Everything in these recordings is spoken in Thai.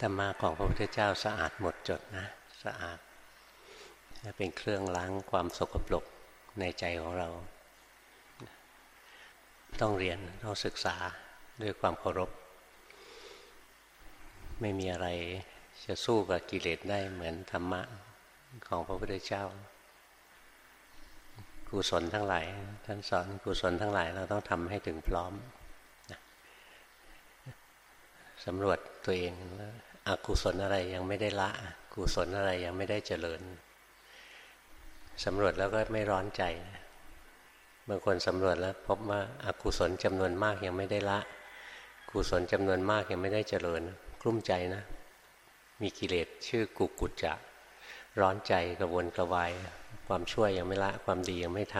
ธรรมะของพระพุทธเจ้าสะอาดหมดจดนะสะอาดเป็นเครื่องล้างความสกปรกในใจของเรา ต้องเรียนต้องศึกษาด้วยความเคารพ ไม่มีอะไรจะสู้กับกิเลสได้เหมือนธรรมะของพระพุทธเจ้ากุศลทั้งหลายท่านสอนกุศลทั้งหลายเราต้องทำให้ถึงพร้อมสำรวจ ตัวเองอกุศลอะไรยังไม่ได้ละ กุศลอะไรยังไม่ได้เจริญสำรวจแล้วก็ไม่ร้อนใจบางคนสำรวจแล้วพบว่าอากุศลจำนวนมากยังไม่ได้ละ กุศลจำนวนมากยังไม่ได้เจริญกลุ้มใจนะ มีกิเลสชื่อกุกุจจะ ร้อนใจกระวนกระวาย ความช่วยยังไม่ละ ความดียังไม่ท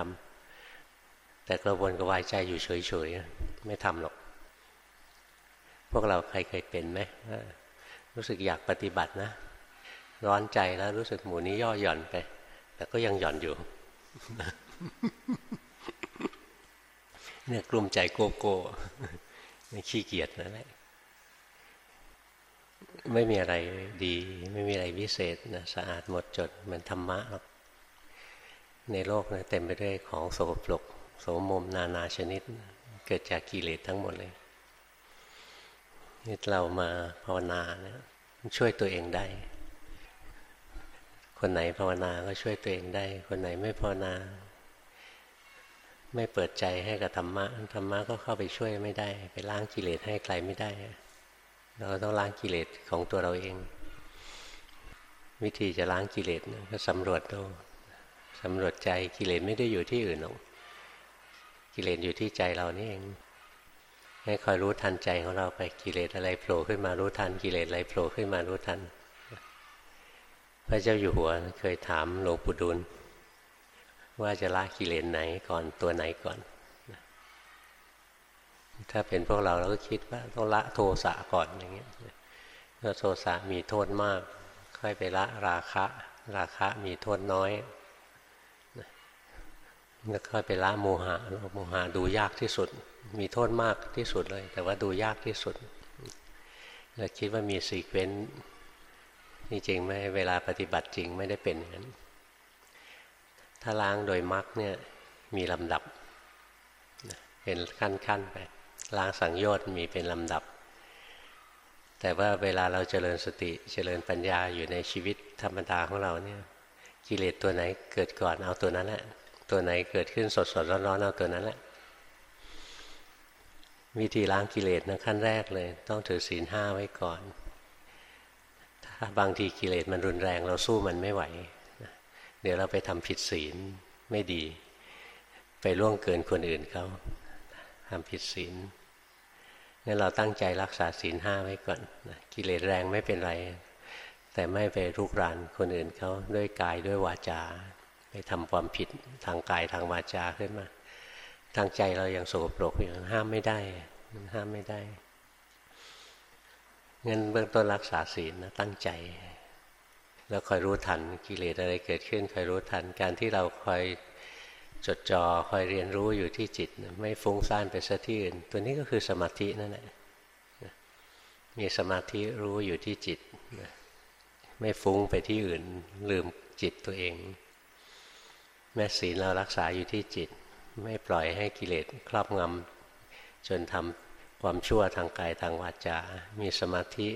ำแต่กระวนกระวายใจอยู่เฉยๆไม่ทำหรอก พวกเราใครเคยเป็นไหมรู้สึกอยากปฏิบัตินะ ร้อนใจแล้วรู้สึกหมูนี้ย่อหย่อนไป แต่ก็ยังหย่อนอยู่เนี่ยกลุ่มใจโกโก้ขี้เกียจนั่นแหละไม่มีอะไรดี ไม่มีอะไรวิเศษนะสะอาดหมดจดเหมือนธรรมะหรอกในโลกนะเต็มไปด้วยของโสโครกโสมมนานาชนิด เกิดจากกิเลสทั้งหมดเลย นี่เรามาภาวนาเนี่ยช่วยตัวเองได้ คนไหนภาวนาก็ช่วยตัวเองได้ คนไหนไม่ภาวนา ไม่เปิดใจให้กับธรรมะธรรมะก็เข้าไปช่วยไม่ได้ ไปล้างกิเลสให้ใครไม่ได้ เราต้องล้างกิเลสของตัวเราเอง วิธีจะล้างกิเลสก็สำรวจดูสำรวจใจกิเลสไม่ได้อยู่ที่อื่นหรอกกิเลสอยู่ที่ใจเรานี่เอง ให้คอยรู้ทันใจของเราไปกิเลสอะไรโผล่ขึ้นมารู้ทันกิเลสอะไรโผล่ขึ้นมารู้ทัน พระเจ้าอยู่หัวเคยถามหลวงปู่ดูลว่าจะละกิเลสไหนก่อนตัวไหนก่อน ถ้าเป็นพวกเราเราก็คิดว่าต้องละโทสะก่อนอย่างเงี้ยถ้าโทสะมีโทษมาก ค่อยไปละราคะ ราคะมีโทษน้อยแล้วค่อยไปละโมหะโมหะดูยากที่สุด มีโทษมากที่สุดเลย แต่ว่าดูยากที่สุดเราคิดว่ามีซีเควนต์นี่จริงไหมเวลาปฏิบัติจริงไม่ได้เป็นอย่างนั้นถ้าล้างโดยมรรคเนี่ยมีลำดับเป็นขั้นๆไปล้างสังโยชน์มีเป็นลำดับ แต่ว่าเวลาเราเจริญสติเจริญปัญญาอยู่ในชีวิตธรรมดาของเราเนี่ยกิเลสตัวไหนเกิดก่อนเอาตัวนั้นแหละตัวไหนเกิดขึ้นสดๆร้อนๆเอาตัวนั้นแหละ วิธีล้างกิเลสนะขั้นแรกเลย ต้องถือศีลห้าไว้ก่อน ถ้าบางทีกิเลสมันรุนแรงเราสู้มันไม่ไหว เดี๋ยวเราไปทำผิดศีลไม่ดี ไปล่วงเกินคนอื่นเขาทำผิดศีลงั้นเราตั้งใจรักษาศีลห้าไว้ก่อนกิเลสแรงไม่เป็นไร แต่ไม่ไปรุกรานคนอื่นเขาด้วยกายด้วยวาจา ไปทำความผิดทางกายทางวาจาขึ้นมา ทางใจเรายังโสโปรกอยู่ห้ามไม่ได้ มันห้ามไม่ได้งั้นเบื้องต้นรักษาศีลนะตั้งใจ แล้วคอยรู้ทันกิเลสอะไรเกิดขึ้นคอยรู้ทันการที่เราคอยจดจอ่อคอยเรียนรู้อยู่ที่จิต ไม่ฟุ้งซ่านไปซะที่อื่น ตัวนี้ก็คือสมาธินั่นแหละมีสมาธิรู้อยู่ที่จิตไม่ฟุ้งไปที่อื่น ลืมจิตตัวเอง แม้ศีลเรารักษาอยู่ที่จิต ไม่ปล่อยให้กิเลสครอบงำจนทำความชั่วทางกายทางวาจา มีสมาธิ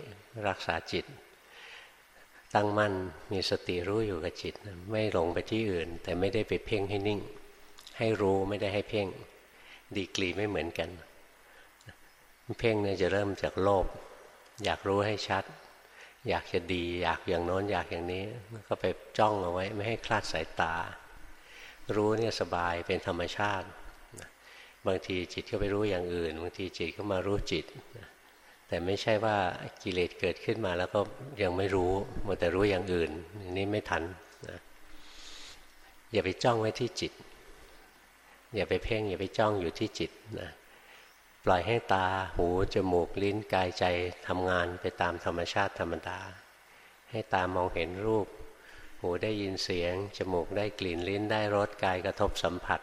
รักษาจิต ตั้งมั่นมีสติรู้อยู่กับจิต ไม่หลงไปที่อื่น แต่ไม่ได้ไปเพ่งให้นิ่ง ให้รู้ไม่ได้ให้เพ่ง ดีกรีไม่เหมือนกัน เพ่งเนี่ยจะเริ่มจากโลภอยากรู้ให้ชัด อยากจะดี อยากอย่างโน้นอยากอย่างนี้ก็ไปจ้องเอาไว้ไม่ให้คลาดสายตา รู้เนี่ยสบายเป็นธรรมชาติ บางทีจิตก็ไปรู้อย่างอื่น บางทีจิตก็มารู้จิต แต่ไม่ใช่ว่ากิเลสเกิดขึ้นมาแล้วก็ยังไม่รู้มัวแต่รู้อย่างอื่นนี่ไม่ทันนะอย่าไปจ้องไว้ที่จิต อย่าไปเพ่งอย่าไปจ้องอยู่ที่จิตนะปล่อยให้ตาหูจมูกลิ้นกายใจทำงานไปตามธรรมชาติธรรมดาให้ตามองเห็นรูป หูได้ยินเสียง จมูกได้กลิ่นลิ้นได้รสกายกระทบสัมผัส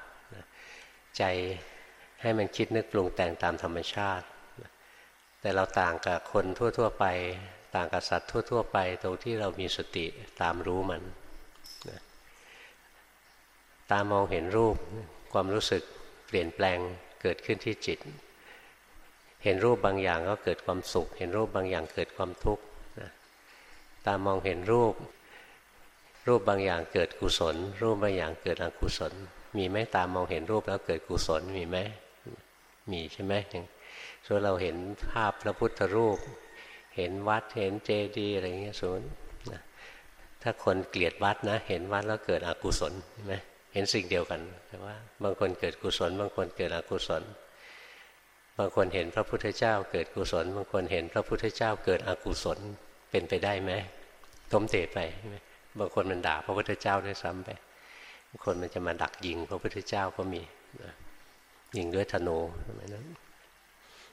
ใจให้มันคิดนึกปรุงแต่งตามธรรมชาติ แต่เราต่างกับคนทั่ว ๆ ไป ต่างกับสัตว์ทั่ว ๆ ไป ตรงที่เรามีสติตามรู้มัน ตามองเห็นรูปความรู้สึกเปลี่ยนแปลงเกิดขึ้นที่จิต เห็นรูปบางอย่างก็เกิดความสุข เห็นรูปบางอย่างเกิดความทุกข์ตามองเห็นรูป รูปบางอย่างเกิดกุศล รูปบางอย่างเกิดอกุศล มีไหมตามมองเห็นรูปแล้วเกิดกุศลมีไหมมีใช่ไหมส่วนเราเห็นภาพพระพุทธรูป เห็นวัดเห็นเจดีย์อะไรเงี้ยส่วนถ้าคนเกลียดวัดนะ เห็นวัดแล้วเกิดอกุศลใช่ไหมเห็นสิ่งเดียวกัน แต่ว่า บางคนเกิดกุศล บางคนเกิดอกุศล บางคนเห็นพระพุทธเจ้า เกิดกุศล บางคนเห็นพระพุทธเจ้า เกิดอกุศลเป็นไปได้ไหมต้มเตะไป บางคนมันด่าพระพุทธเจ้าด้วยซ้ำไปบางคนมันจะมาดักยิงพระพุทธเจ้าก็มียิงด้วยธนูทำไมนั้น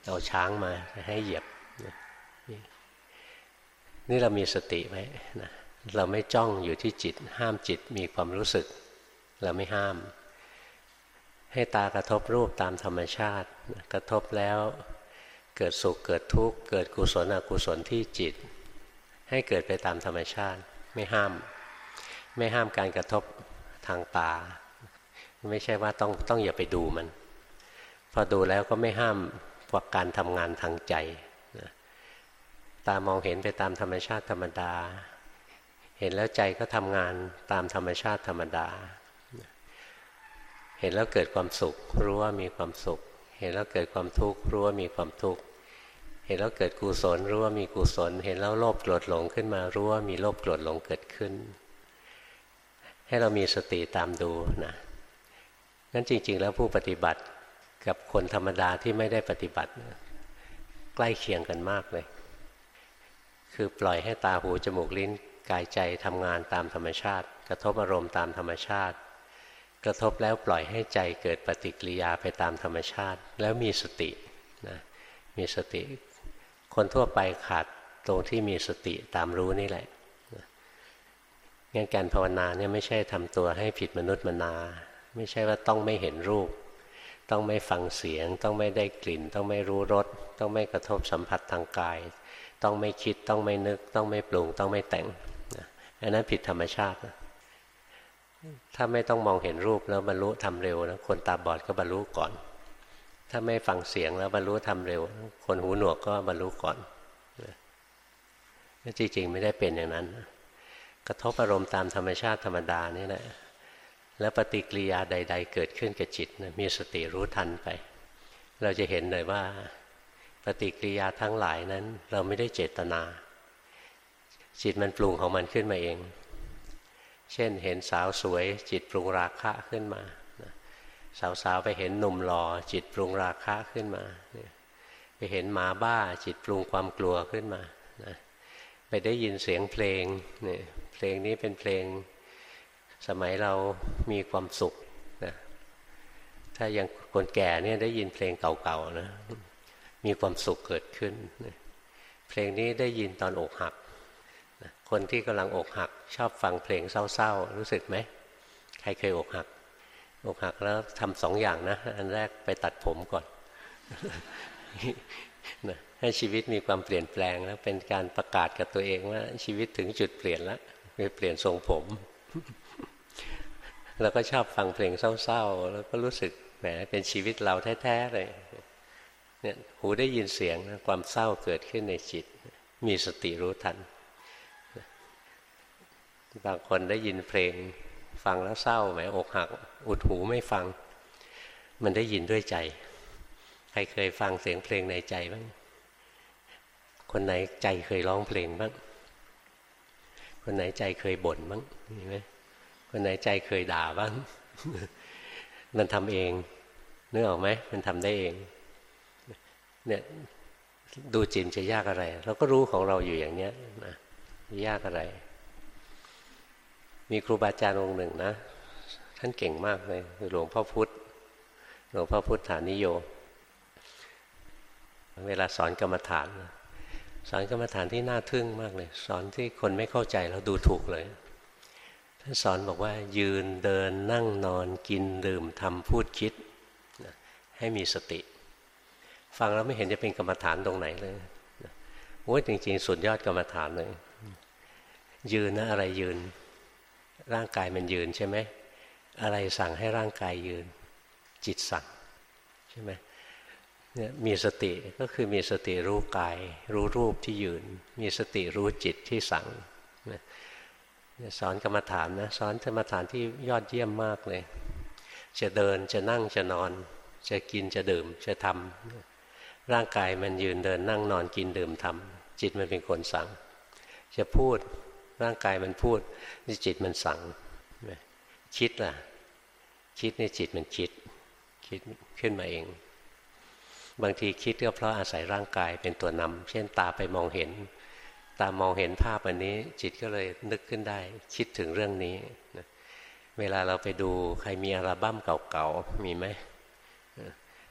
เอาช้างมาให้เหยียบนี่เรามีสติไว้นะเราไม่จ้องอยู่ที่จิต ห้ามจิตมีความรู้สึก เราไม่ห้าม ให้ตากระทบรูปตามธรรมชาติ กระทบแล้วเกิดสุขเกิดทุกข์เกิดกุศลอกุศลที่จิต ให้เกิดไปตามธรรมชาติไม่ห้าม ไม่ห้ามการกระทบทางตา ไม่ใช่ว่าต้องต้องอย่าไปดูมัน พอดูแล้วก็ไม่ห้ามกว่าการทำงานทางใจตามองเห็นไปตามธรรมชาติธรรมดา เห็นแล้วใจก็ทำงานตามธรรมชาติธรรมดา เห็นแล้วเกิดความสุข รู้ว่ามีความสุข เห็นแล้วเกิดความทุกข์รู้ว่ามีความทุกข์เห็นแล้วเกิดกุศลรู้ว่ามีกุศล เห็นแล้วโลภโกรธหลงขึ้นมารู้ว่ามีโลภโกรธหลงเกิดขึ้น ให้เรามีสติตามดูนะงั้นจริง ๆ แล้วผู้ปฏิบัติกับคนธรรมดาที่ไม่ได้ปฏิบัติ ใกล้เคียงกันมากเลย คือปล่อยให้ตาหูจมูกลิ้นกายใจทำงานตามธรรมชาติ กระทบอารมณ์ตามธรรมชาติ กระทบแล้วปล่อยให้ใจเกิดปฏิกิริยาไปตามธรรมชาติ แล้วมีสตินะมีสติ คนทั่วไปขาดตรงที่มีสติตามรู้นี่แหละ งั้นการภาวนาเนี่ยไม่ใช่ทำตัวให้ผิดมนุษย์มนา ไม่ใช่ว่าต้องไม่เห็นรูป ต้องไม่ฟังเสียง ต้องไม่ได้กลิ่น ต้องไม่รู้รสต้องไม่กระทบสัมผัสทางกาย ต้องไม่คิดต้องไม่นึก ต้องไม่ปรุงต้องไม่แต่งอันนั้นผิดธรรมชาตินะถ้าไม่ต้องมองเห็นรูปแล้วบรรลุทำเร็วนะคนตาบอดก็บรรลุก่อน ถ้าไม่ฟังเสียงแล้วบรรลุทำเร็ว คนหูหนวกก็บรรลุก่อนจริงๆไม่ได้เป็นอย่างนั้น กระทบอารมณ์ตามธรรมชาติธรรมดานี่แหละแล้วปฏิกิริยาใด ๆ เกิดขึ้นกับจิตนะมีสติรู้ทันไป เราจะเห็นเลยว่า ปฏิกิริยาทั้งหลายนั้น เราไม่ได้เจตนา จิตมันปรุงของมันขึ้นมาเอง เช่นเห็นสาวสวย จิตปรุงราคะขึ้นมาสาวๆไปเห็นหนุ่มหล่อจิตปรุงราคะขึ้นมาไปเห็นหมาบ้าจิตปรุงความกลัวขึ้นมาไปได้ยินเสียงเพลงเนี่ย เพลงนี้เป็นเพลงสมัยเรามีความสุขนะถ้ายังคนแก่เนี่ยได้ยินเพลงเก่าๆนะมีความสุขเกิดขึ้น เพลงนี้ได้ยินตอนอกหัก คนที่กำลังอกหัก ชอบฟังเพลงเศร้าๆ รู้สึกไหม ใครเคยอกหัก อกหักแล้วทำสองอย่างนะ อันแรกไปตัดผมก่อนนะให้ชีวิตมีความเปลี่ยนแปลงแล้วเป็นการประกาศกับตัวเองว่าชีวิตถึงจุดเปลี่ยนแล้ว ไปเปลี่ยนทรงผม แล้วก็ชอบฟังเพลงเศร้าๆ แล้วก็รู้สึกแหมเป็นชีวิตเราแท้ๆเลยเนี่ยหูได้ยินเสียงความเศร้าเกิดขึ้นในจิต มีสติรู้ทัน บางคนได้ยินเพลง ฟังแล้วเศร้าไหมอกหัก อุดหูไม่ฟัง มันได้ยินด้วยใจ ใครเคยฟังเสียงเพลงในใจบ้าง คนไหนใจเคยร้องเพลงบ้าง คนไหนใจเคยบ่นบ้างเห็นไหมคนไหนใจเคยด่าบ้าง มันทำเองนึกออกไหมมันทำได้เอง เนี่ยดูจิตจะยากอะไรเราก็รู้ของเราอยู่อย่างเนี้ยนะยากอะไร มีครูบาอาจารย์องค์หนึ่งนะท่านเก่งมากเลยคือหลวงพ่อพุธหลวงพ่อพุทธานิโย เวลาสอนกรรมฐาน สอนกรรมฐานที่น่าทึ่งมากเลย สอนที่คนไม่เข้าใจแล้วดูถูกเลย ท่านสอนบอกว่ายืนเดินนั่งนอนกินดื่มทำพูดคิดให้มีสติ ฟังแล้วไม่เห็นจะเป็นกรรมฐานตรงไหนเลยโอ้ยจริง ๆ สุดยอดกรรมฐานเลย ยืนนะอะไรยืน ร่างกายมันยืนใช่ไหมอะไรสั่งให้ร่างกายยืน จิตสั่งใช่ไหม เนี่ยมีสติก็คือมีสติรู้กาย รู้รูปที่ยืน มีสติรู้จิตที่สั่งสอนกรรมฐานนะสอนกรรมฐานที่ยอดเยี่ยมมากเลย จะเดินจะนั่งจะนอน จะกินจะดื่มจะทำร่างกายมันยืนเดินนั่งนอนกินดื่มทำจิตมันเป็นคนสั่ง จะพูดร่างกายมันพูดนี่จิตมันสั่งคิดล่ะ คิดนี่จิตมันคิด คิดขึ้นมาเอง บางทีคิดก็เพราะอาศัยร่างกายเป็นตัวนำเช่นตาไปมองเห็น ตามองเห็นภาพอันนี้ จิตก็เลยนึกขึ้นได้ คิดถึงเรื่องนี้นะเวลาเราไปดูใครมีอัลบั้มเก่าๆมีไหม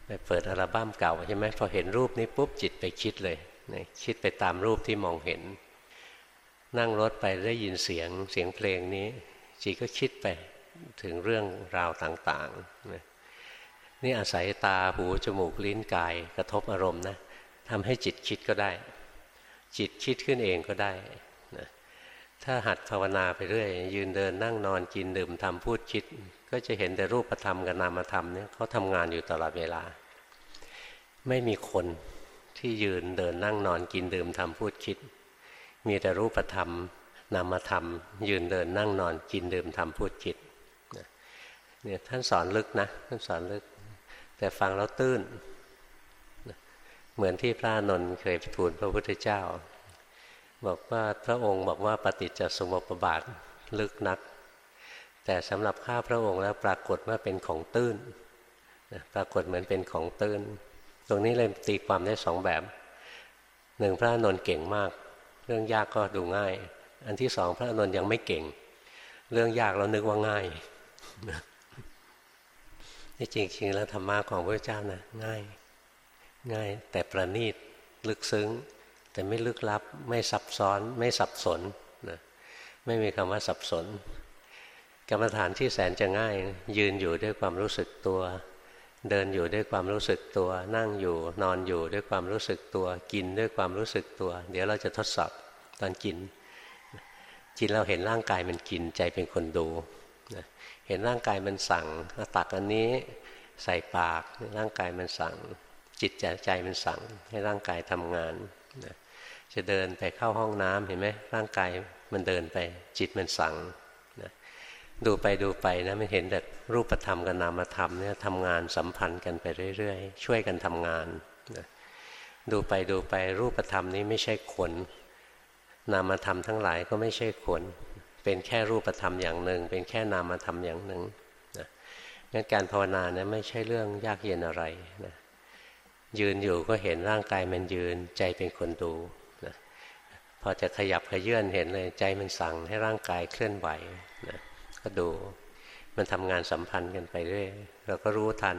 ไปเปิดอัลบั้มเก่าใช่ไหมพอเห็นรูปนี้ปุ๊บจิตไปคิดเลยนะคิดไปตามรูปที่มองเห็น นั่งรถไปได้ยินเสียงเสียงเพลงนี้จิตก็คิดไปถึงเรื่องราวต่างๆนี่ นี่อาศัยตาหูจมูกลิ้นกายกระทบอารมณ์นะทำให้จิตคิดก็ได้ จิตคิดขึ้นเองก็ได้นะถ้าหัดภาวนาไปเรื่อย ยืนเดินนั่งนอนกินดื่มทำพูดคิด ก็จะเห็นแต่รูปธรรมกับนามธรรมเนี่ยเขาทำงานอยู่ตลอดเวลา ไม่มีคนที่ยืนเดินนั่งนอนกินดื่มทำพูดคิด มีแต่รูปธรรมนามธรรม ยืนเดินนั่งนอนกินดื่มทำพูดคิดเนี่ยท่านสอนลึกนะท่านสอนลึก แต่ฟังแล้วตื้น เหมือนที่พระนนท์เคยทูลพระพุทธเจ้า บอกว่าพระองค์บอกว่าปฏิจจสมุปบาทลึกนัก แต่สำหรับข้าพระองค์แล้วปรากฏว่าเป็นของตื้นปรากฏเหมือนเป็นของตื้น ตรงนี้เลยตีความได้สองแบบหนึ่งพระนนท์เก่งมาก เรื่องยากก็ดูง่าย อันที่สองพระนนท์ยังไม่เก่ง เรื่องยากเรานึกว่าง่าย ที่จริงๆแล้วธรรมะของพระเจ้านะง่าย ง่ายแต่ประณีตลึกซึ้ง แต่ไม่ลึกลับ ไม่ซับซ้อน ไม่สับสนนะไม่มีคำว่าสับสน กรรมฐานที่แสนจะง่าย ยืนอยู่ด้วยความรู้สึกตัว เดินอยู่ด้วยความรู้สึกตัว นั่งอยู่นอนอยู่ด้วยความรู้สึกตัว กินด้วยความรู้สึกตัว เดี๋ยวเราจะทดสอบตอนกินกินเราเห็นร่างกายมันกินใจเป็นคนดู เห็นร่างกายมันสั่งตักอันนี้ใส่ปากร่างกายมันสั่ง จิตใจใจมันสั่ง ให้ร่างกายทำงานนะจะเดินไปเข้าห้องน้ำเห็นไหมร่างกายมันเดินไป จิตมันสั่งนะดูไปดูไปนะมันเห็นแต่รูปธรรมกับนามธรรมเนี่ยทำงานสัมพันธ์กันไปเรื่อยๆ ช่วยกันทำงานนะดูไปดูไปรูปธรรมนี้ไม่ใช่คนนามธรรมทั้งหลายก็ไม่ใช่คน เป็นแค่รูปธรรมอย่างหนึ่ง เป็นแค่นามธรรมอย่างหนึ่งนะงั้นการภาวนาเนี่ยไม่ใช่เรื่องยากเย็นอะไรนะยืนอยู่ก็เห็นร่างกายมันยืนใจเป็นคนดูนะพอจะขยับขยื่นเห็นเลยใจมันสั่งให้ร่างกายเคลื่อนไหวนะก็ดูมันทำงานสัมพันธ์กันไปเรื่อยเราก็รู้ทัน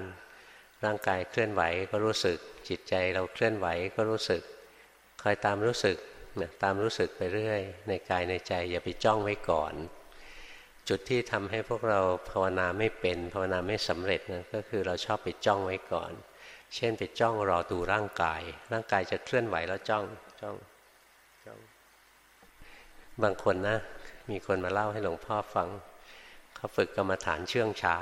ร่างกายเคลื่อนไหวก็รู้สึก จิตใจเราเคลื่อนไหวก็รู้สึกคอยตามรู้สึก นะตามรู้สึกไปเรื่อย ในกายในใจ อย่าไปจ้องไว้ก่อน จุดที่ทำให้พวกเราภาวนาไม่เป็นภาวนาไม่สำเร็จนะก็คือเราชอบไปจ้องไว้ก่อน เช่นไปจ้องรอดูร่างกาย ร่างกายจะเคลื่อนไหวแล้วจ้องจ้องจ้อง บางคนนะ มีคนมาเล่าให้หลวงพ่อฟังเขาฝึกกรรมฐานเชื่องช้า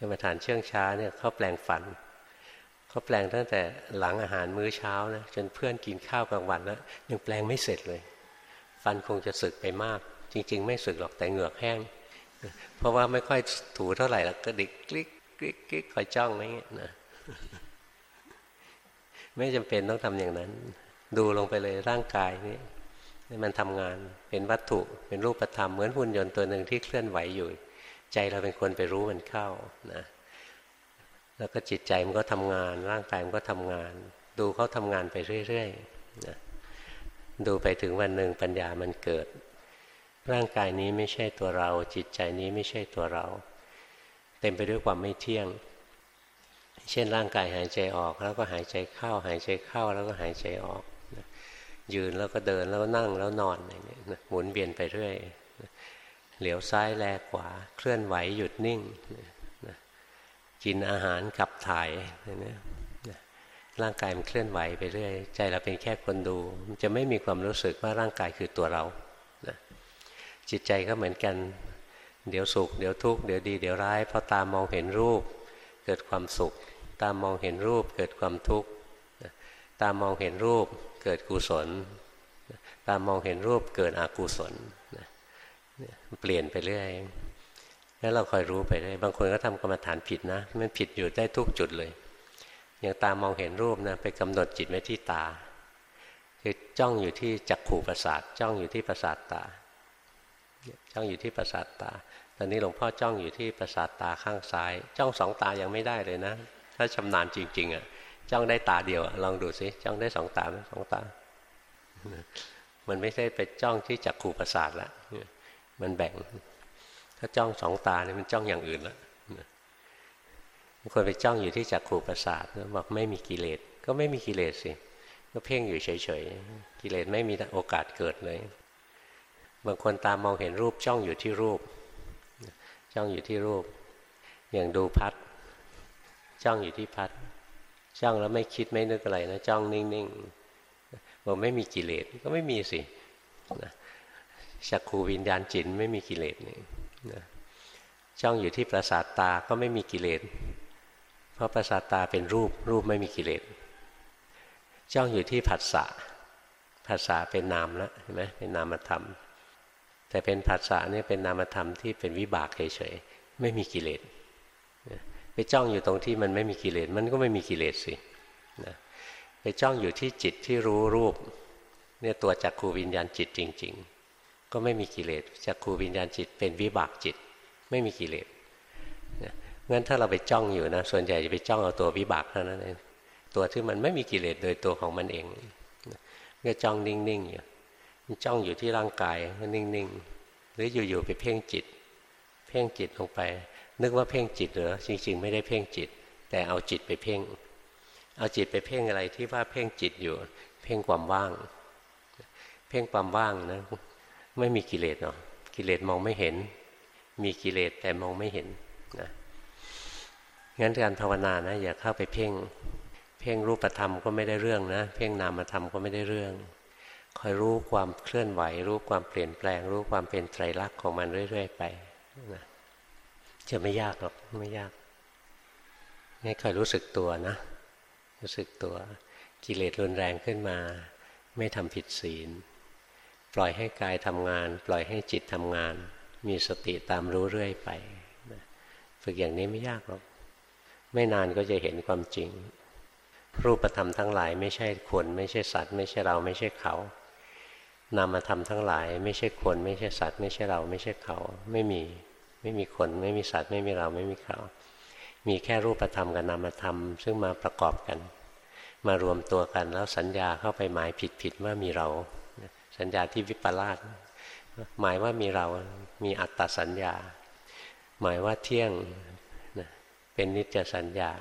กรรมฐานเชื่องช้าเนี่ยเขาแปลงฟันเขาแปลงตั้งแต่หลังอาหารมื้อเช้านะจนเพื่อนกินข้าวกลางวันแล้วยังแปลงไม่เสร็จเลย ฟันคงจะสึกไปมาก จริง ๆ ไม่สึกหรอกแต่เหงือกแห้ง เพราะว่าไม่ค่อยถูเท่าไหร่แล้วก็ดิกคลิกคลิกคลิกคอยจ้องอะไรเงี้ยนะไม่จำเป็นต้องทำอย่างนั้น ดูลงไปเลยร่างกายนี่มันทำงานเป็นวัตถุเป็นรูปธรรมเหมือนหุ่นยนต์ตัวหนึ่งที่เคลื่อนไหวอยู่ ใจเราเป็นคนไปรู้มันเข้านะ แล้วก็จิตใจมันก็ทำงาน ร่างกายมันก็ทำงาน ดูเขาทำงานไปเรื่อยๆนะดูไปถึงวันหนึ่งปัญญามันเกิด ร่างกายนี้ไม่ใช่ตัวเรา จิตใจนี้ไม่ใช่ตัวเรา เต็มไปด้วยความไม่เที่ยง เช่นร่างกายหายใจออก แล้วก็หายใจเข้า หายใจเข้าแล้วก็หายใจออกยืนแล้วก็เดินแล้วนั่งแล้วนอนอย่างนี้หมุนเวียนไปเรื่อยเหลียวซ้ายแลขวา เคลื่อนไหวหยุดนิ่ง กินอาหารขับถ่ายนะร่างกายมันเคลื่อนไหวไปเรื่อย ใจเราเป็นแค่คนดู มันจะไม่มีความรู้สึกว่าร่างกายคือตัวเรานะจิตใจก็เหมือนกัน เดี๋ยวสุข เดี๋ยวทุกข์ เดี๋ยวดี เดี๋ยวร้ายพอตามองเห็นรูป เกิดความสุข ตามองเห็นรูป เกิดความทุกข์ ตามองเห็นรูป เกิดกุศล ตามองเห็นรูป เกิดอกุศล เปลี่ยนไปเรื่อย แล้วเราคอยรู้ไปเรื่อยบางคนก็ทำกรรมฐานผิดนะมันผิดอยู่ได้ทุกจุดเลย อย่างตามองเห็นรูปนะไปกำหนดจิตไว้ที่ตา คือจ้องอยู่ที่จักขู่ประสาทจ้องอยู่ที่ประสาทตา จ้องอยู่ที่ประสาทตา ตอนนี้หลวงพ่อจ้องอยู่ที่ประสาทตาข้างซ้าย จ้องสองตายังไม่ได้เลยนะ ถ้าชำนาญจริง ๆอะจ้องได้ตาเดียวลองดูสิจ้องได้สองตาไหมสองตา มันไม่ใช่ไปจ้องที่จักขู่ประสาทละมันแบ่ง ถ้าจ้องสองตาเนี่ยมันจ้องอย่างอื่นละางคนไปจ้องอยู่ที่จักขู่ประสาทบอกไม่มีกิเลสก็ไม่มีกิเลสสิก็เพ่งอยู่เฉยๆกิเลสไม่มีโอกาสเกิดเลย บางคนตามมองเห็นรูปจ้องอยู่ที่รูป จ้องอยู่ที่รูป อย่างดูพัด จ้องอยู่ที่พัด จ้องแล้วไม่คิดไม่นึกอะไรนะจ้องนิ่งๆบอกไม่มีกิเลสก็ไม่มีสิจักขูวิญญาณจิตไม่มีกิเลสนี่ จ้องอยู่ที่ประสาทตาก็ไม่มีกิเลส เพราะประสาทตาเป็นรูปรูปไม่มีกิเลส จ้องอยู่ที่ผัสสะผัสสะเป็นนามแล้วเห็นไหมเป็นนามธรรม แต่เป็นผัสสะนี่เป็นนามธรรมที่เป็นวิบากเฉยๆไม่มีกิเลสไปจ้องอยู่ตรงที่มันไม่มีกิเลสมันก็ไม่มีกิเลสสิไปจ้องอยู่ที่จิตที่รู้รูปเนี่ยตัวจักขูวิญญาณจิตจริง ๆ ก็ไม่มีกิเลสจักขูวิญญาณจิตเป็นวิบากจิต ไม่มีกิเลสงั้นถ้าเราไปจ้องอยู่นะ ส่วนใหญ่จะไปจ้องเอาตัววิบากเท่านั้นเองตัวที่มันไม่มีกิเลสโดยตัวของมันเองก็จ้องนิ่งๆอยู่จ้องอยู่ที่ร่างกายก็นิ่งๆ หรืออยู่ๆไปเพ่งจิต เพ่งจิตลงไป นึกว่าเพ่งจิตเหรอจริง ๆ ไม่ได้เพ่งจิต แต่เอาจิตไปเพ่ง เอาจิตไปเพ่งอะไรที่ว่าเพ่งจิตอยู่ เพ่งความว่าง เพ่งความว่างนะ ไม่มีกิเลสหรอกกิเลสมองไม่เห็น มีกิเลสแต่มองไม่เห็นนะงั้นการภาวนานะ อย่าเข้าไปเพ่ง เพ่งรูปธรรมก็ไม่ได้เรื่องนะ เพ่งนามธรรมก็ไม่ได้เรื่อง คอยรู้ความเคลื่อนไหว รู้ความเปลี่ยนแปลง รู้ความเป็นไตรลักษณ์ของมันเรื่อย ๆ ไปนะจะไม่ยากหรอกไม่ยากนี่คอยรู้สึกตัวนะ รู้สึกตัว กิเลสรุนแรงขึ้นมา ไม่ทำผิดศีล ปล่อยให้กายทำงาน ปล่อยให้จิตทำงาน มีสติตามรู้เรื่อยไปฝึกอย่างนี้ไม่ยากหรอกไม่นานก็จะเห็นความจริง รูปธรรมทั้งหลาย ไม่ใช่คนไม่ใช่สัตว์ ไม่ใช่เราไม่ใช่เขานามธรรมทั้งหลาย ไม่ใช่คนไม่ใช่สัตว์ ไม่ใช่เราไม่ใช่เขา ไม่มีไม่มีคนไม่มีสัตว์ ไม่มีเราไม่มีเขา มีแค่รูปธรรมกับนามธรรม ซึ่งมาประกอบกัน มารวมตัวกันแล้วสัญญาเข้าไปหมายผิดๆว่ามีเรา สัญญาที่วิปลาสหมายว่ามีเรามีอัตตสัญญา หมายว่าเที่ยงเป็นนิจสัญญา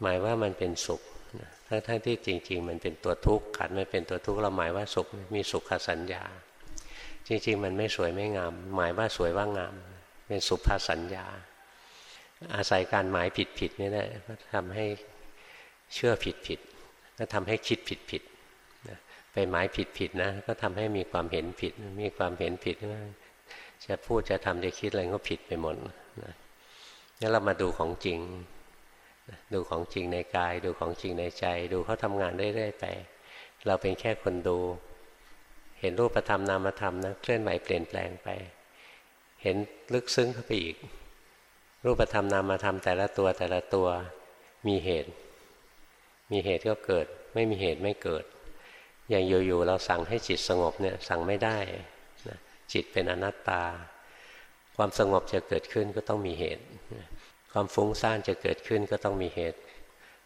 หมายว่ามันเป็นสุขทั้งๆทที่จริง ๆ มันเป็นตัวทุกข์ขันไม่เป็นตัวทุกข์เราหมายว่าสุขมีสุขสัญญา จริง ๆ มันไม่สวยไม่งาม หมายว่าสวยว่างาม เป็นสุภาสัญญา อาศัยการหมายผิดๆนี่แหละทำให้เชื่อผิดๆก็ทำให้คิดผิดๆ ไปหมายผิดๆนะ ก็ทำให้มีความเห็นผิด มีความเห็นผิดจะพูดจะทำจะคิดอะไรก็ผิดไปหมดนะงั้นเรามาดูของจริง ดูของจริงในกาย ดูของจริงในใจ ดูเขาทำงานเรื่อยๆไป เราเป็นแค่คนดู เห็นรูปธรรมนามธรรมนะเคลื่อนไหวเปลี่ยนแปลงไป เห็นลึกซึ้งเข้าไปอีก รูปธรรมนามธรรมแต่ละตัวแต่ละตัวมีเหตุ มีเหตุก็เกิด ไม่มีเหตุไม่เกิด อย่างอยู่ๆเราสั่งให้จิตสงบเนี่ยสั่งไม่ได้จิตเป็นอนัตตา ความสงบจะเกิดขึ้นก็ต้องมีเหตุ ความฟุ้งซ่านจะเกิดขึ้นก็ต้องมีเหตุ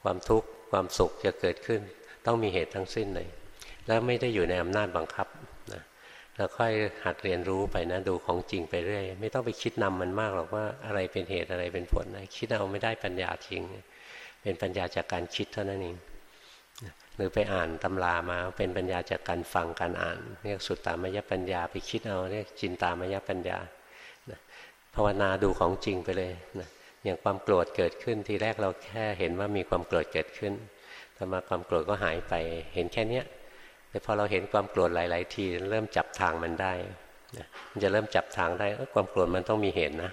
ความทุกข์ความสุขจะเกิดขึ้น ต้องมีเหตุทั้งสิ้นเลย แล้วไม่ได้อยู่ในอำนาจบังคับนะเราค่อยหัดเรียนรู้ไปนะดูของจริงไปเรื่อย ไม่ต้องไปคิดนำมันมากหรอกว่าอะไรเป็นเหตุอะไรเป็นผลนะคิดเอาไม่ได้ปัญญาจริง เป็นปัญญาจากการคิดเท่านั้นเอง หรือไปอ่านตำรามาเป็นปัญญาจากการฟังการอ่าน เรียกสุตตามยปัญญาไปคิดเอาเรียกจินตามยปัญญาภาวนาดูของจริงไปเลยนะอย่างความโกรธเกิดขึ้นทีแรกเราแค่เห็นว่ามีความโกรธเกิดขึ้นต่อมาความโกรธก็หายไปเห็นแค่เนี้ยแต่พอเราเห็นความโกรธหลาย ๆ ทีเริ่มจับทางมันได้มันจะเริ่มจับทางได้ความโกรธมันต้องมีเหตุนะ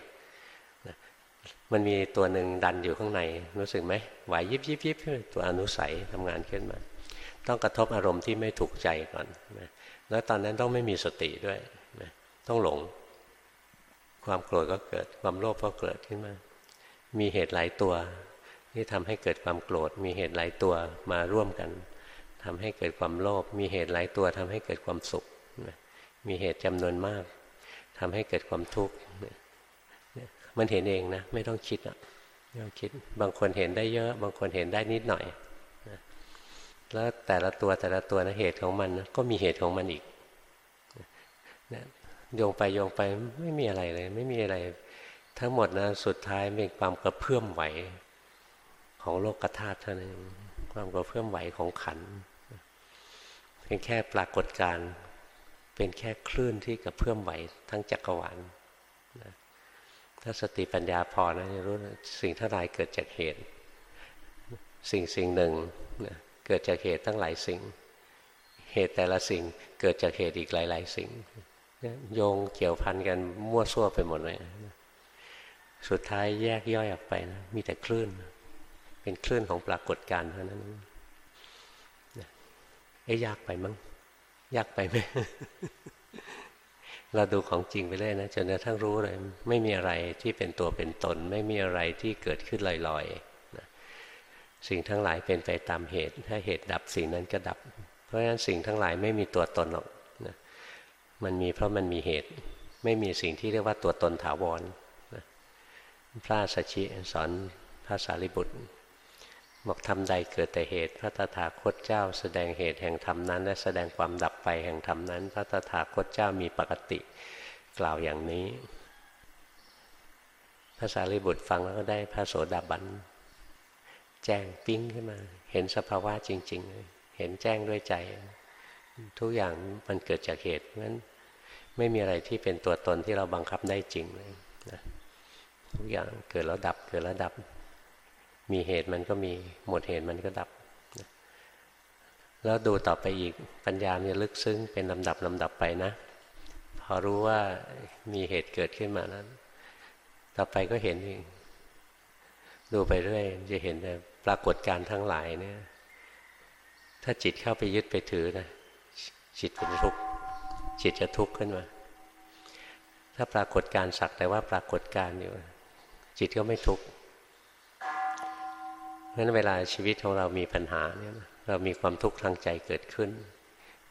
มันมีตัวหนึ่งดันอยู่ข้างในรู้สึกไหมไหวยิบยิบยิบตัวอนุสัยทำงานขึ้นมา ต้องกระทบอารมณ์ที่ไม่ถูกใจก่อนนะแล้วตอนนั้นต้องไม่มีสติด้วยนะต้องหลง ความโกรธก็เกิด ความโลภก็เกิดขึ้นมา มีเหตุหลายตัวที่ทำให้เกิดความโกรธ มีเหตุหลายตัวมาร่วมกันทำให้เกิดความโลภ มีเหตุหลายตัวทำให้เกิดความสุขมีเหตุจำนวนมากทำให้เกิดความทุกข์มันเห็นเองนะ ไม่ต้องคิดอะไม่ต้องคิด บางคนเห็นได้เยอะ บางคนเห็นได้นิดหน่อย แล้วแต่ละตัวแต่ละตัวนะเหตุของมันนะก็มีเหตุของมันอีกนะโยงไปโยงไปไม่มีอะไรเลย ไม่มีอะไร ทั้งหมดนะสุดท้ายเป็นความกระเพื่อมไหว ของโลกธาตุเท่านั้นความกระเพื่อมไหวของขันเป็นแค่ปรากฏการเป็นแค่คลื่นที่กระเพื่อมไหวทั้งจักรวาลนะถ้าสติปัญญาพอนะจะรู้สิ่งทั้งหลายเกิดจากเหตุ สิ่งสิ่งหนึ่ง เกิดจากเหตุตั้งหลายสิ่ง เหตุแต่ละสิ่งเกิดจากเหตุอีกหลาย ๆ สิ่งโยงเกี่ยวพันกันมั่วซั่วไปหมดเลยสุดท้ายแยกย่อยออกไปนะมีแต่คลื่น เป็นคลื่นของปรากฏการณ์เท่านั้นเอ้ยากไปมั้งยากไปไหมเราดูของจริงไปเรื่อยนะจนกระทั่งรู้เลย ไม่มีอะไรที่เป็นตัวเป็นตน ไม่มีอะไรที่เกิดขึ้นลอยๆ สิ่งทั้งหลายเป็นไปตามเหตุ ถ้าเหตุดับสิ่งนั้นก็ดับ เพราะฉะนั้นสิ่งทั้งหลายไม่มีตัวตนหรอกนะมันมีเพราะมันมีเหตุ ไม่มีสิ่งที่เรียกว่าตัวตนถาวรนะพระสัชชิสอนพระสารีบุตรบอกทำใดเกิดแต่เหตุ พระตถาคตเจ้า แสดงเหตุแห่งธรรมนั้น และแสดงความดับไปแห่งธรรมนั้น พระตถาคตเจ้ามีปกติกล่าวอย่างนี้ ภาษาลิบุตรฟังแล้วก็ได้พระโสดาบัน แจ้งปิ้งขึ้นมา เห็นสภาวะจริง ๆ เห็นแจ้งด้วยใจ ทุกอย่างมันเกิดจากเหตุนั้นไม่มีอะไรที่เป็นตัวตนที่เราบังคับได้จริงเลยนะทุกอย่างเกิดแล้วดับเกิดแล้วดับ มีเหตุมันก็มีหมดเหตุมันก็ดับแล้วดูต่อไปอีกปัญญาเนี่ยลึกซึ้งเป็นลำดับลำดับไปนะ พอรู้ว่ามีเหตุเกิดขึ้นมานั้น ต่อไปก็เห็นอีก ดูไปเรื่อยจะเห็นแต่ปรากฏการทั้งหลายเนี่ย ถ้าจิตเข้าไปยึดไปถือนะจิตเป็นทุกข์จิตจะทุกข์ขึ้นมา ถ้าปรากฏการสักแต่ว่าปรากฏการอยู่ จิตก็ไม่ทุกข์เพราะฉะนั้นเวลาชีวิตของเรามีปัญหาเนี่ยเรามีความทุกข์ทางใจเกิดขึ้น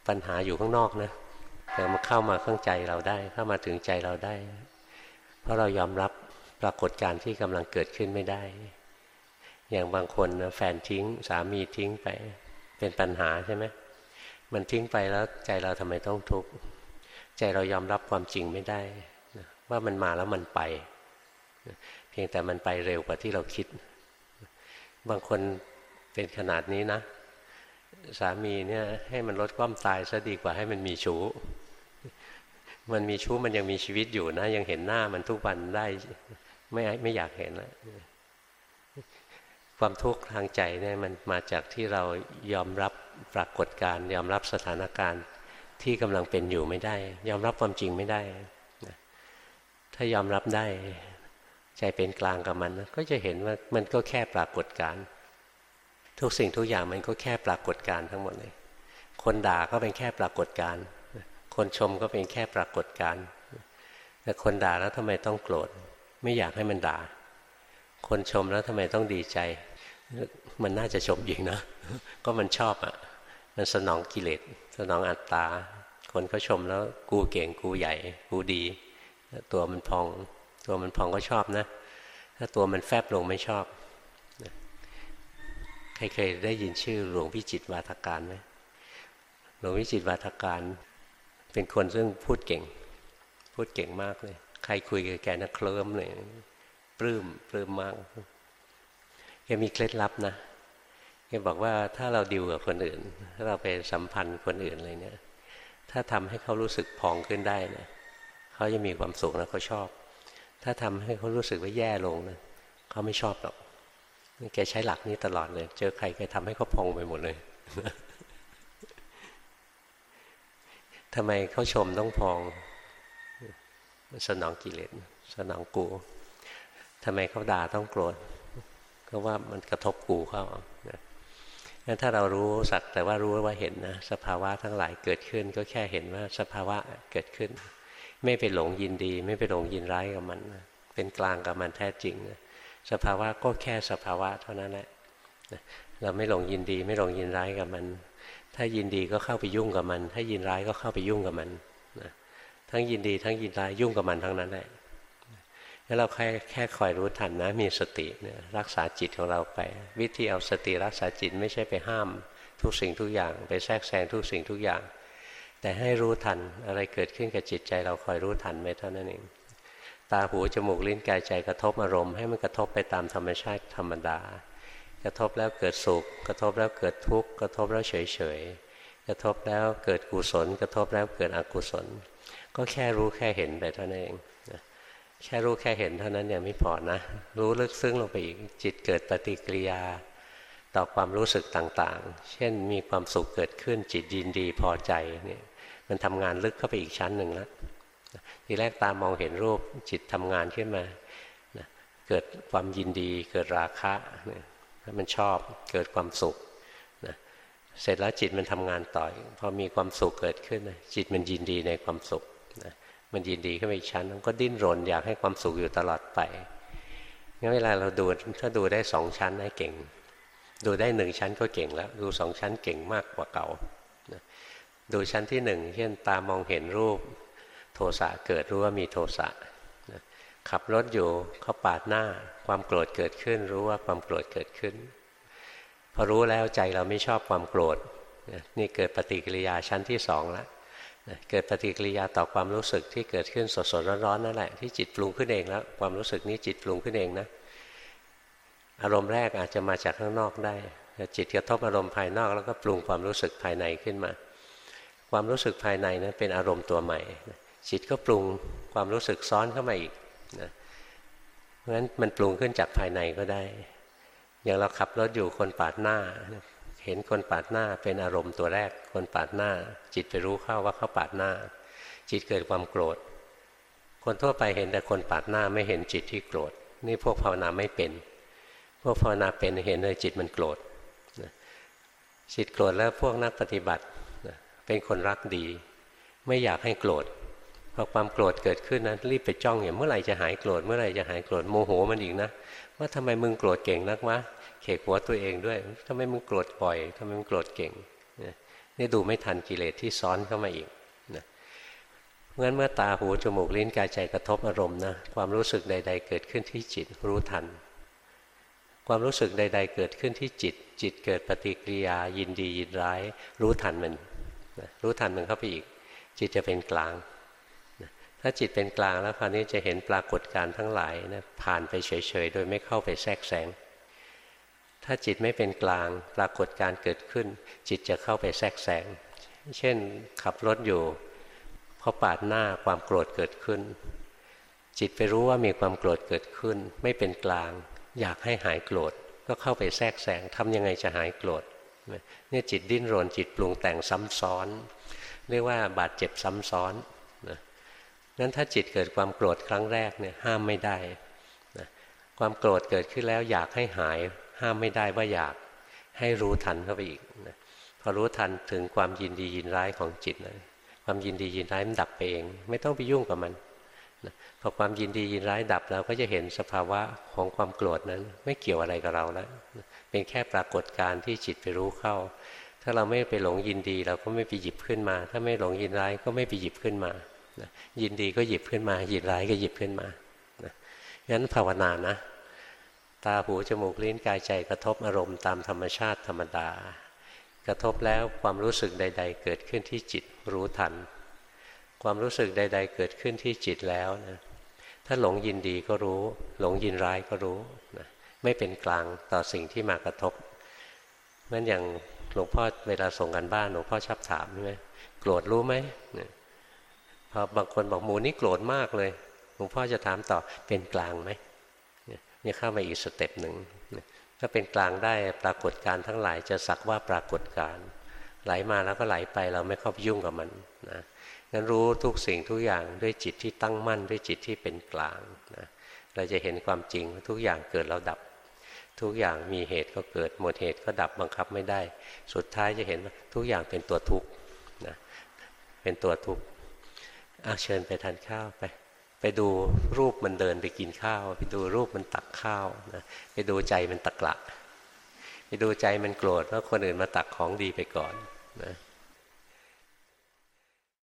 ปัญหาอยู่ข้างนอกนะแต่มาเข้ามาข้างใจเราได้ เข้ามาถึงใจเราได้ เพราะเรายอมรับ ปรากฏการที่กำลังเกิดขึ้นไม่ได้ อย่างบางคนนะแฟนทิ้งสามีทิ้งไป เป็นปัญหาใช่ไหมมันทิ้งไปแล้วใจเราทำไมต้องทุกข์ใจเรายอมรับความจริงไม่ได้ว่ามันมาแล้วมันไปเพียงแต่มันไปเร็วกว่าที่เราคิด บางคนเป็นขนาดนี้นะ สามีเนี่ยให้มันลดความตายซะดีกว่าให้มันมีชู้มันมีชู้มันยังมีชีวิตอยู่นะ ยังเห็นหน้ามันทุกวันได้ ไม่ไม่อยากเห็นแล้วความทุกข์ทางใจเนี่ยมันมาจากที่เรายอมรับปรากฏการยอมรับสถานการณ์ที่กำลังเป็นอยู่ไม่ได้ ยอมรับความจริงไม่ได้ ถ้ายอมรับได้ใจเป็นกลางกับมันก็จะเห็นว่ามันก็แค่ปรากฏการทุกสิ่งทุกอย่างมันก็แค่ปรากฏการทั้งหมดเลย คนด่าก็เป็นแค่ปรากฏการคนชมก็เป็นแค่ปรากฏการแต่คนด่าแล้วทำไมต้องโกรธ ไม่อยากให้มันด่า คนชมแล้วทำไมต้องดีใจ มันน่าจะชมอีกนะ ก็มันชอบอะ มันสนองกิเลสสนองอัตตา คนเขาชมแล้วกูเก่งกูใหญ่ กูดี ตัวมันพอง ตัวมันพองก็ชอบนะ ถ้าตัวมันแฟบลงไม่ชอบใครเคยได้ยินชื่อหลวงพิจิตวาทการไหมหลวงพิจิตวาทการ เป็นคนซึ่งพูดเก่ง พูดเก่งมากเลย ใครคุยกับแกนะเคลิ้มเลยปลื้มปลื้มมากแกมีเคล็ดลับนะแกบอกว่าถ้าเราดิวกับคนอื่น ถ้าเราไปสัมพันธ์คนอื่นอะไรเนี่ย ถ้าทำให้เขารู้สึกพองขึ้นได้นะเขาจะมีความสุขนะเขาชอบ ถ้าทำให้เขารู้สึกว่าแย่ลงนะเขาไม่ชอบหรอกแกใช้หลักนี้ตลอดเลย เจอใครแกทำให้เขาพองไปหมดเลยทำไมเขาชมต้องพอง สนองกิเลสสนองกูทำไมเขาด่าต้องโกรธก็ว่ามันกระทบกูเขางั้นถ้าเรารู้สักแต่ว่ารู้ว่าเห็นนะสภาวะทั้งหลายเกิดขึ้น ก็แค่เห็นว่าสภาวะเกิดขึ้น ไม่ไปหลงยินดี ไม่ไปหลงยินร้ายกับมัน เป็นกลางกับมันแท้จริงสภาวะก็แค่สภาวะเท่านั้นแหละเราไม่หลงยินดี ไม่หลงยินร้ายกับมัน ถ้ายินดีก็เข้าไปยุ่งกับมัน ถ้ายินร้ายก็เข้าไปยุ่งกับมัน ทั้งยินดี ทั้งยินร้ายยุ่งกับมันทั้งนั้นแหละแล้วเราแค่แค่คอยรู้ทันนะ มีสติเนี่ยรักษาจิตของเราไป วิธีเอาสติรักษาจิตไม่ใช่ไปห้าม ทุกสิ่งทุกอย่าง ไปแทรกแซงทุกสิ่งทุกอย่าง แต่ให้รู้ทันอะไรเกิดขึ้นกับจิตใจ เราคอยรู้ทันไปเท่านั้นเองตาหูจมูกลิ้นกายใจกระทบอารมณ์ให้มันกระทบไปตามธรรมชาติธรรมดา กระทบแล้วเกิดสุข กระทบแล้วเกิดทุกข์กระทบแล้วเฉยเฉยกระทบแล้วเกิดกุศล กระทบแล้วเกิดอกุศล ก็แค่รู้แค่เห็นไปเท่านั้นเองแค่รู้แค่เห็นเท่านั้นยังไม่พอนะ รู้ลึกซึ้งลงไปอีกจิตเกิดปฏิกิริยาต่อความรู้สึกต่างๆ เช่นมีความสุขเกิดขึ้นจิตยินดีพอใจเนี่ยมันทำงานลึกเข้าไปอีกชั้นหนึ่งแล้วทีแรกตามองเห็นรูปจิตทำงานขึ้นมาเกิดความยินดีเกิดราคะมันชอบเกิดความสุขนะเสร็จแล้วจิตมันทำงานต่อพอมีความสุขเกิดขึ้นจิตมันยินดีในความสุข นะมันยินดีขึ้นไปอีกชั้นมันก็ดิ้นรนอยากให้ความสุขอยู่ตลอดไปงั้นเวลาเราดูถ้าดูได้สองชั้นได้เก่ง ดูได้หนึ่งชั้นก็เก่งแล้ว ดูสองชั้นเก่งมากกว่าเก่าดูชั้นที่หนึ่งเช่นตามองเห็นรูปโทสะเกิดรู้ว่ามีโทสะขับรถอยู่เขาปาดหน้า ความโกรธเกิดขึ้น รู้ว่าความโกรธเกิดขึ้น พอรู้แล้วใจเราไม่ชอบความโกรธนี่เกิดปฏิกิริยาชั้นที่สองแล้ว เกิดปฏิกิริยาต่อความรู้สึกที่เกิดขึ้นสดๆร้อนๆนั่นแหละที่จิตปรุงขึ้นเองแล้วความรู้สึกนี้จิตปรุงขึ้นเองนะอารมณ์แรกอาจจะมาจากข้างนอกได้จิตกระทบอารมณ์ภายนอกแล้วก็ปรุงความรู้สึกภายในขึ้นมา ความรู้สึกภายในนั้นเป็นอารมณ์ตัวใหม่ จิตก็ปรุงความรู้สึกซ้อนเข้ามาอีกนะเพราะฉะนั้นมันปรุงขึ้นจากภายในก็ได้ อย่างเราขับรถอยู่คนปาดหน้า เห็นคนปาดหน้าเป็นอารมณ์ตัวแรก คนปาดหน้า จิตไปรู้เข้าว่าเขาปาดหน้า จิตเกิดความโกรธ คนทั่วไปเห็นแต่คนปาดหน้าไม่เห็นจิตที่โกรธ นี่พวกภาวนาไม่เป็น พวกภาวนาเป็นเห็นเลยจิตมันโกรธจิตโกรธแล้วพวกนักปฏิบัติเป็นคนรักดี ไม่อยากให้โกรธ พอความโกรธเกิดขึ้นนะรีบไปจ้องอย่างเมื่อไหร่จะหายโกรธเมื่อไหร่จะหายโกรธโมโหมันอีกนะว่าทำไมมึงโกรธเก่งนักวะเขกหัวตัวเองด้วยทำไมมึงโกรธบ่อยทำไมมึงโกรธเก่งนี่ดูไม่ทันกิเลสที่ซ้อนเข้ามาอีกนะเงั้นเมื่อตาหูจมูกลิ้นกายใจกระทบอารมณ์นะความรู้สึกใด ๆ เกิดขึ้นที่จิตรู้ทัน ความรู้สึกใด ๆ เกิดขึ้นที่จิต จิตเกิดปฏิกิริยายินดียินร้าย รู้ทันมันรู้ทันมันเข้าไปอีก จิตจะเป็นกลาง ถ้าจิตเป็นกลางแล้วคราวนี้จะเห็นปรากฏการทั้งหลายนะผ่านไปเฉยๆ โดยไม่เข้าไปแทรกแซงถ้าจิตไม่เป็นกลางปรากฏการเกิดขึ้น จิตจะเข้าไปแทรกแซงเช่นขับรถอยู่พอปาดหน้าความโกรธเกิดขึ้น จิตไปรู้ว่ามีความโกรธเกิดขึ้น ไม่เป็นกลาง อยากให้หายโกรธก็เข้าไปแทรกแซงทำยังไงจะหายโกรธเนี่ยจิตดิ้นรนจิตปรุงแต่งซ้ำซ้อน เรียกว่าบาดเจ็บซ้ำซ้อน งั้นถ้าจิตเกิดความโกรธครั้งแรกเนี่ยห้ามไม่ได้นะความโกรธเกิดขึ้นแล้วอยากให้หาย ห้ามไม่ได้ว่าอยากให้รู้ทันเข้าไปอีกนะพอรู้ทันถึงความยินดียินร้ายของจิตนะความยินดียินร้ายมันดับไปเอง ไม่ต้องไปยุ่งกับมันนะพอความยินดียินร้ายดับแล้วก็จะเห็นสภาวะของความโกรธนั้น ไม่เกี่ยวอะไรกับเราแล้วเป็นแค่ปรากฏการณ์ที่จิตไปรู้เข้า ถ้าเราไม่ไปหลงยินดี เราก็ไม่ไปหยิบขึ้นมา ถ้าไม่หลงยินร้ายก็ไม่ไปหยิบขึ้นมา นะยินดีก็หยิบขึ้นมา ยินร้ายก็หยิบขึ้นมานะงั้นภาวนานะ ตาหูจมูกลิ้นกายใจกระทบอารมณ์ตามธรรมชาติธรรมดา กระทบแล้วความรู้สึกใด ๆ เกิดขึ้นที่จิตรู้ทัน ความรู้สึกใด ๆ เกิดขึ้นที่จิตแล้วนะถ้าหลงยินดีก็รู้ หลงยินร้ายก็รู้นะไม่เป็นกลางต่อสิ่งที่มากระทบเหมือนอย่างหลวงพ่อเวลาส่งการบ้านหลวงพ่อชอบถามใช่ไหมโกรธรู้ไหม พอบางคนบอกหมู่นี้โกรธมากเลยหลวงพ่อจะถามต่อเป็นกลางไหมเนี่ยเข้ามาอีก step หนึ่งถ้าเป็นกลางได้ปรากฏการณ์ทั้งหลายจะสักว่าปรากฏการณ์ไหลมาแล้วก็ไหลไปเราไม่เข้าไปยุ่งกับมันนะงั้นรู้ทุกสิ่งทุกอย่างด้วยจิตที่ตั้งมั่นด้วยจิตที่เป็นกลางนะเราจะเห็นความจริงทุกอย่างเกิดแล้วดับ ทุกอย่างมีเหตุก็เกิดหมดเหตุก็ดับบังคับไม่ได้ สุดท้ายจะเห็นว่าทุกอย่างเป็นตัวทุกข์นะเป็นตัวทุกข์ อาเชิญไปทานข้าวไป ไปดูรูปมันเดินไปกินข้าว ไปดูรูปมันตักข้าวนะไปดูใจมันตะกละไปดูใจมันโกรธว่าคนอื่นมาตักของดีไปก่อนนะ